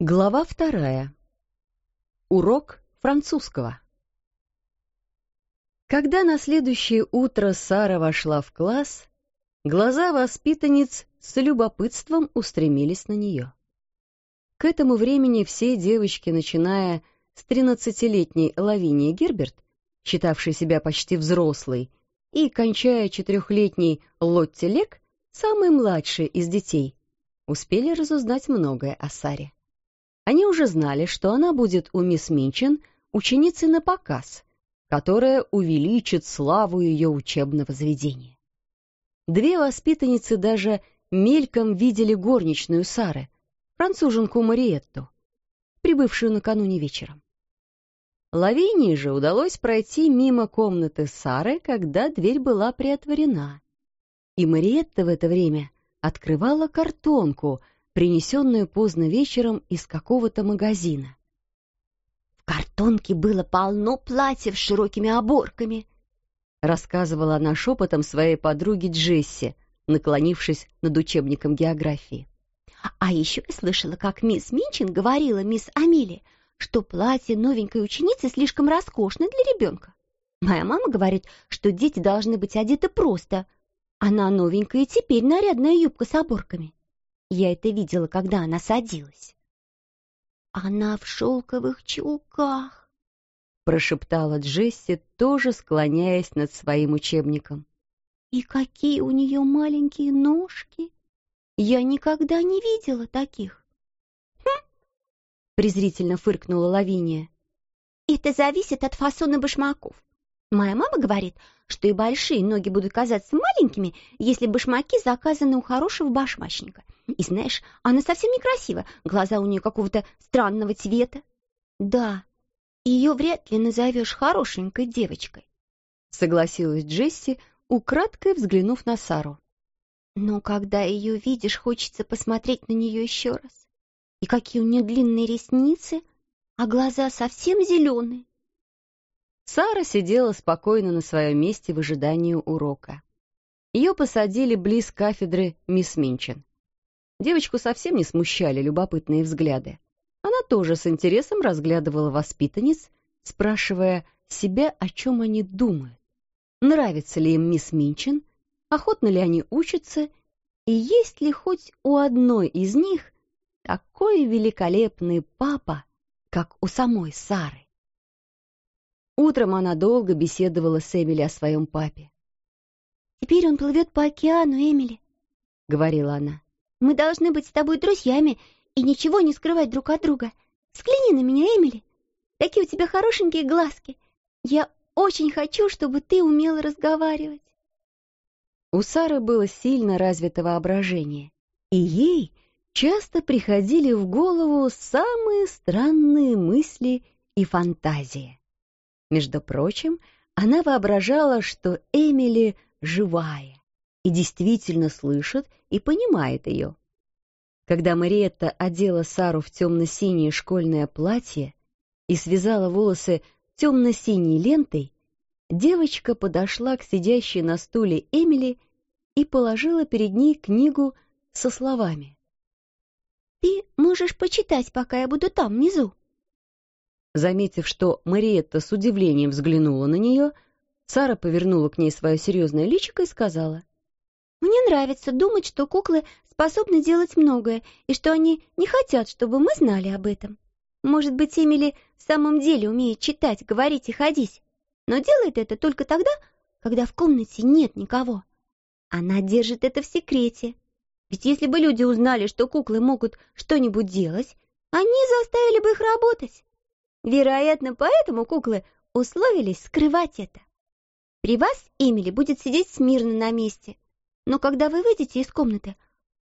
Глава вторая. Урок французского. Когда на следующее утро Сара вошла в класс, глаза воспитанниц с любопытством устремились на нее. К этому времени все девочки, начиная с тринадцатилетней Лавинии Герберт, считавшей себя почти взрослой, и кончая четырехлетней Лотти Лек, самой младшей из детей, успели разузнать многое о Саре. Они уже знали, что она будет у мисс Минчин ученицей на показ, которая увеличит славу ее учебного заведения. Две воспитанницы даже мельком видели горничную Сары, француженку Мариетту, прибывшую накануне вечером. Лавинии же удалось пройти мимо комнаты Сары, когда дверь была приотворена. И Мариетта в это время открывала картонку — принесенную поздно вечером из какого-то магазина. «В картонке было полно платьев с широкими оборками», — рассказывала она шепотом своей подруге Джесси, наклонившись над учебником географии. «А еще я слышала, как мисс Минчин говорила мисс Амели, что платье новенькой ученицы слишком роскошно для ребенка. Моя мама говорит, что дети должны быть одеты просто. Она новенькая и теперь нарядная юбка с оборками. Я это видела, когда она садилась. «Она в шелковых чулках», — прошептала Джесси, тоже склоняясь над своим учебником. «И какие у нее маленькие ножки! Я никогда не видела таких!» «Хм!» — презрительно фыркнула Лавиния. «Это зависит от фасона башмаков. Моя мама говорит, что и большие ноги будут казаться маленькими, если башмаки заказаны у хорошего башмачника. И знаешь, она совсем некрасива, глаза у нее какого-то странного цвета. Да, ее вряд ли назовешь хорошенькой девочкой. Согласилась Джесси, украдкой взглянув на Сару. Но когда ее видишь, хочется посмотреть на нее еще раз. И какие у нее длинные ресницы, а глаза совсем зеленые. Сара сидела спокойно на своем месте в ожидании урока. Ее посадили близ кафедры мисс Минчин. Девочку совсем не смущали любопытные взгляды. Она тоже с интересом разглядывала воспитанниц, спрашивая себя, о чем они думают. Нравится ли им мисс Минчин, охотно ли они учатся, и есть ли хоть у одной из них такой великолепный папа, как у самой Сары. Утром она долго беседовала с Эмили о своем папе. «Теперь он плывет по океану, Эмили», — говорила она. «Мы должны быть с тобой друзьями и ничего не скрывать друг от друга. Взгляни на меня, Эмили. Какие у тебя хорошенькие глазки. Я очень хочу, чтобы ты умела разговаривать». У Сары было сильно развито воображение, и ей часто приходили в голову самые странные мысли и фантазии. Между прочим, она воображала, что Эмили живая и действительно слышит и понимает ее. Когда Мариетта одела Сару в темно-синее школьное платье и связала волосы темно-синей лентой, девочка подошла к сидящей на стуле Эмили и положила перед ней книгу со словами. «Ты можешь почитать, пока я буду там, внизу». Заметив, что Мариетта с удивлением взглянула на нее, Сара повернула к ней свое серьезное личико и сказала. «Мне нравится думать, что куклы способны делать многое, и что они не хотят, чтобы мы знали об этом. Может быть, Эмили в самом деле умеет читать, говорить и ходить, но делает это только тогда, когда в комнате нет никого. Она держит это в секрете. Ведь если бы люди узнали, что куклы могут что-нибудь делать, они заставили бы их работать. Вероятно, поэтому куклы условились скрывать это. При вас Эмили будет сидеть смирно на месте, но когда вы выйдете из комнаты,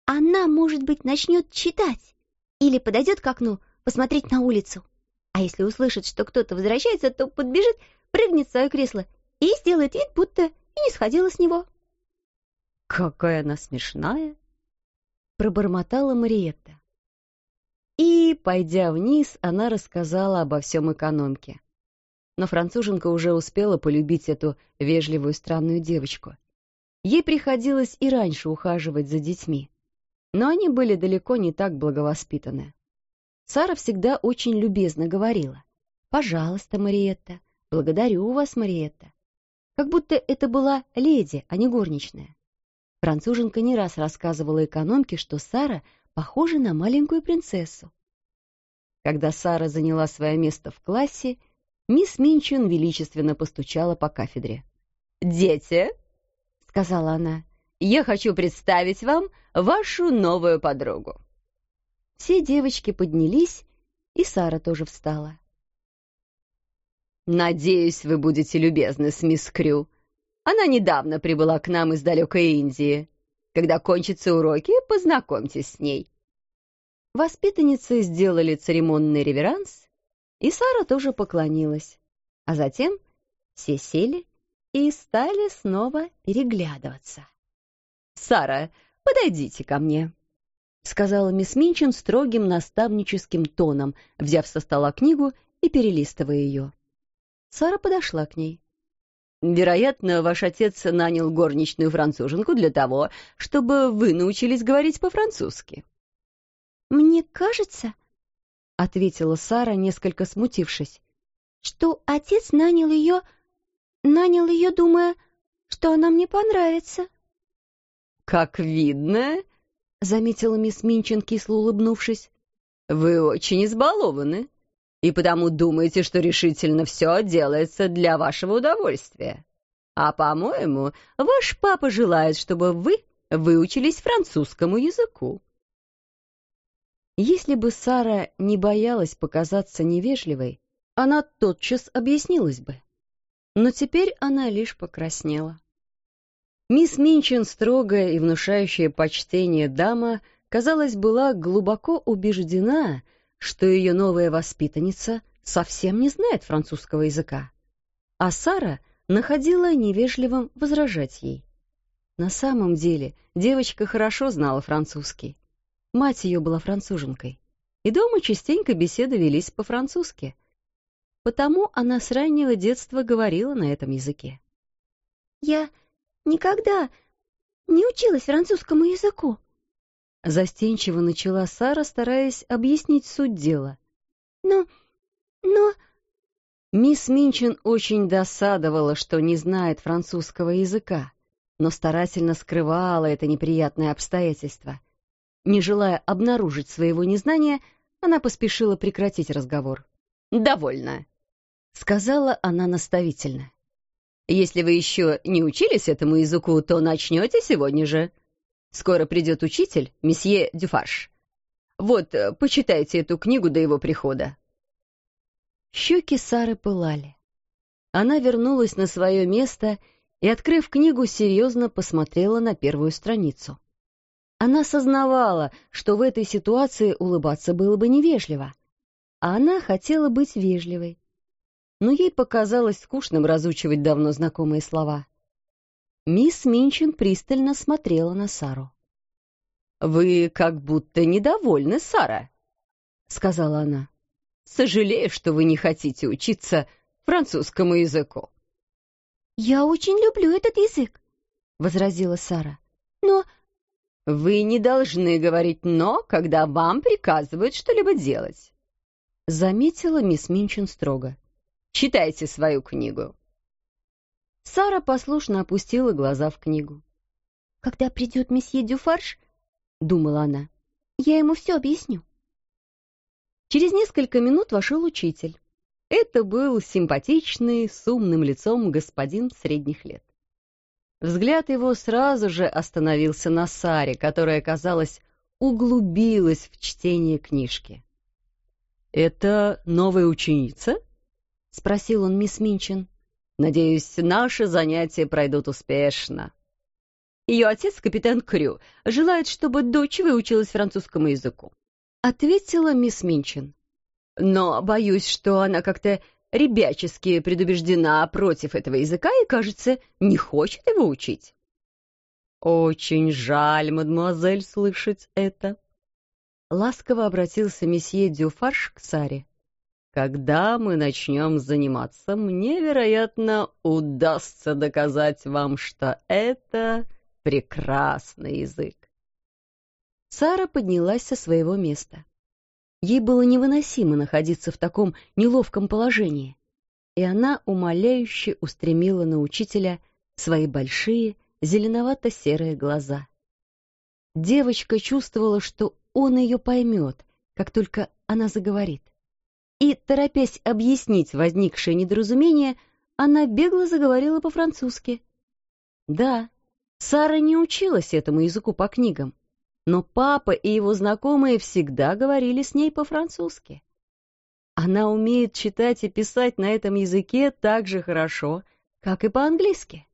она, может быть, начнет читать или подойдет к окну посмотреть на улицу. А если услышит, что кто-то возвращается, то подбежит, прыгнет в свое кресло и сделает вид, будто и не сходила с него. «Какая она смешная!» — пробормотала Мариетта. Пойдя вниз, она рассказала обо всем экономке. Но француженка уже успела полюбить эту вежливую странную девочку. Ей приходилось и раньше ухаживать за детьми, но они были далеко не так благовоспитаны. Сара всегда очень любезно говорила. «Пожалуйста, Мариетта, благодарю вас, Мариетта». Как будто это была леди, а не горничная. Француженка не раз рассказывала экономке, что Сара похожа на маленькую принцессу. Когда Сара заняла свое место в классе, мисс Минчин величественно постучала по кафедре. «Дети», — сказала она, — «я хочу представить вам вашу новую подругу». Все девочки поднялись, и Сара тоже встала. «Надеюсь, вы будете любезны с мисс Крю. Она недавно прибыла к нам из далекой Индии. Когда кончатся уроки, познакомьтесь с ней». Воспитанницы сделали церемонный реверанс, и Сара тоже поклонилась. А затем все сели и стали снова переглядываться. «Сара, подойдите ко мне», — сказала мисс Минчин строгим наставническим тоном, взяв со стола книгу и перелистывая ее. Сара подошла к ней. «Вероятно, ваш отец нанял горничную француженку для того, чтобы вы научились говорить по-французски». «Мне кажется, — ответила Сара, несколько смутившись, — что отец нанял ее, нанял ее, думая, что она мне понравится». «Как видно, — заметила мисс Минчин, кисло улыбнувшись, — вы очень избалованы и потому думаете, что решительно все делается для вашего удовольствия. А, по-моему, ваш папа желает, чтобы вы выучились французскому языку. Если бы Сара не боялась показаться невежливой, она тотчас объяснилась бы. Но теперь она лишь покраснела. Мисс Минчин, строгая и внушающая почтение дама, казалось, была глубоко убеждена, что ее новая воспитанница совсем не знает французского языка. А Сара находила невежливым возражать ей. На самом деле девочка хорошо знала французский. Мать ее была француженкой, и дома частенько беседы велись по-французски. Потому она с раннего детства говорила на этом языке. «Я никогда не училась французскому языку», Застенчиво начала Сара, стараясь объяснить суть дела. «Но... но...» Мисс Минчин очень досадовала, что не знает французского языка, но старательно скрывала это неприятное обстоятельство. Не желая обнаружить своего незнания, она поспешила прекратить разговор. «Довольно», — сказала она наставительно. «Если вы еще не учились этому языку, то начнете сегодня же. Скоро придет учитель, месье Дюфарш. Вот, э, почитайте эту книгу до его прихода». Щеки Сары пылали. Она вернулась на свое место и, открыв книгу, серьезно посмотрела на первую страницу. Она сознавала, что в этой ситуации улыбаться было бы невежливо, а она хотела быть вежливой. Но ей показалось скучным разучивать давно знакомые слова. Мисс Минчин пристально смотрела на Сару. «Вы как будто недовольны, Сара», — сказала она. «Сожалею, что вы не хотите учиться французскому языку». «Я очень люблю этот язык», — возразила Сара. «Но вы не должны говорить «но», когда вам приказывают что-либо делать. Заметила мисс Минчин строго. Читайте свою книгу. Сара послушно опустила глаза в книгу. «Когда придет месье Дюфарш, — думала она, — я ему все объясню». Через несколько минут вошел учитель. Это был симпатичный, с умным лицом господин средних лет. Взгляд его сразу же остановился на Саре, которая, казалось, углубилась в чтение книжки. «Это новая ученица?» — спросил он мисс Минчин. «Надеюсь, наши занятия пройдут успешно». Ее отец, капитан Крю, желает, чтобы дочь выучилась французскому языку. Ответила мисс Минчин. Но боюсь, что она как-то ребячески предубеждена против этого языка и, кажется, не хочет его учить. «Очень жаль, мадемуазель, слышать это». Ласково обратился месье Дюфарш к Саре. «Когда мы начнем заниматься, мне, вероятно, удастся доказать вам, что это прекрасный язык». Сара поднялась со своего места. Ей было невыносимо находиться в таком неловком положении, и она умоляюще устремила на учителя свои большие зеленовато-серые глаза. Девочка чувствовала, что он ее поймет, как только она заговорит. И, торопясь объяснить возникшее недоразумение, она бегло заговорила по-французски. Да, Сара не училась этому языку по книгам, но папа и его знакомые всегда говорили с ней по-французски. Она умеет читать и писать на этом языке так же хорошо, как и по-английски.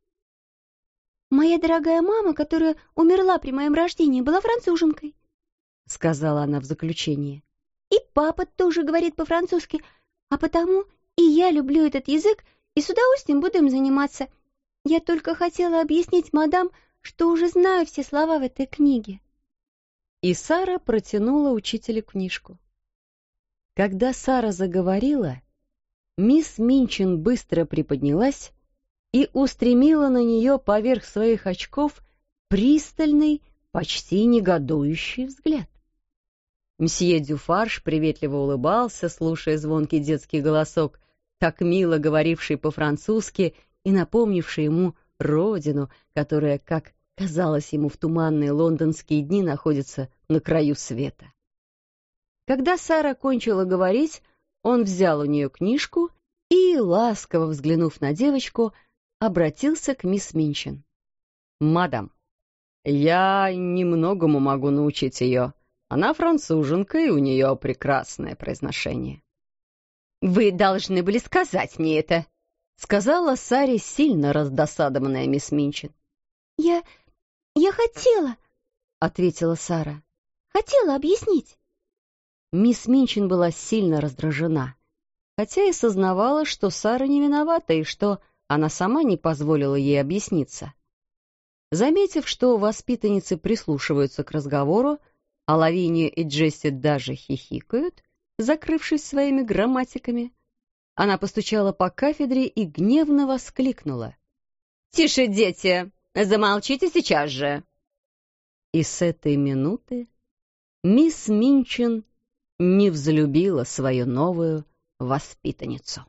«Моя дорогая мама, которая умерла при моем рождении, была француженкой», — сказала она в заключение. «И папа тоже говорит по-французски, а потому и я люблю этот язык и с удовольствием буду им заниматься. Я только хотела объяснить мадам, что уже знаю все слова в этой книге». И Сара протянула учителю книжку. Когда Сара заговорила, мисс Минчин быстро приподнялась и устремила на нее поверх своих очков пристальный, почти негодующий взгляд. Мсье Дюфарш приветливо улыбался, слушая звонкий детский голосок, так мило говоривший по-французски и напомнивший ему родину, которая, как казалось ему в туманные лондонские дни, находится на краю света. Когда Сара кончила говорить, он взял у нее книжку и, ласково взглянув на девочку, обратился к мисс Минчин. «Мадам, я немногому могу научить ее. Она француженка, и у нее прекрасное произношение». «Вы должны были сказать мне это», — сказала Саре сильно раздосадованная мисс Минчин. «Я... я хотела», — ответила Сара. «Хотела объяснить». Мисс Минчин была сильно раздражена, хотя и сознавала, что Сара не виновата и что она сама не позволила ей объясниться. Заметив, что воспитанницы прислушиваются к разговору, а Лавиния и Джесси даже хихикают, закрывшись своими грамматиками, она постучала по кафедре и гневно воскликнула. «Тише, дети! Замолчите сейчас же!» И с этой минуты мисс Минчин не взлюбила свою новую воспитанницу.